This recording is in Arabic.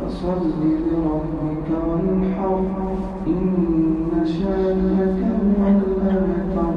فصل لربك وانحر إن شانك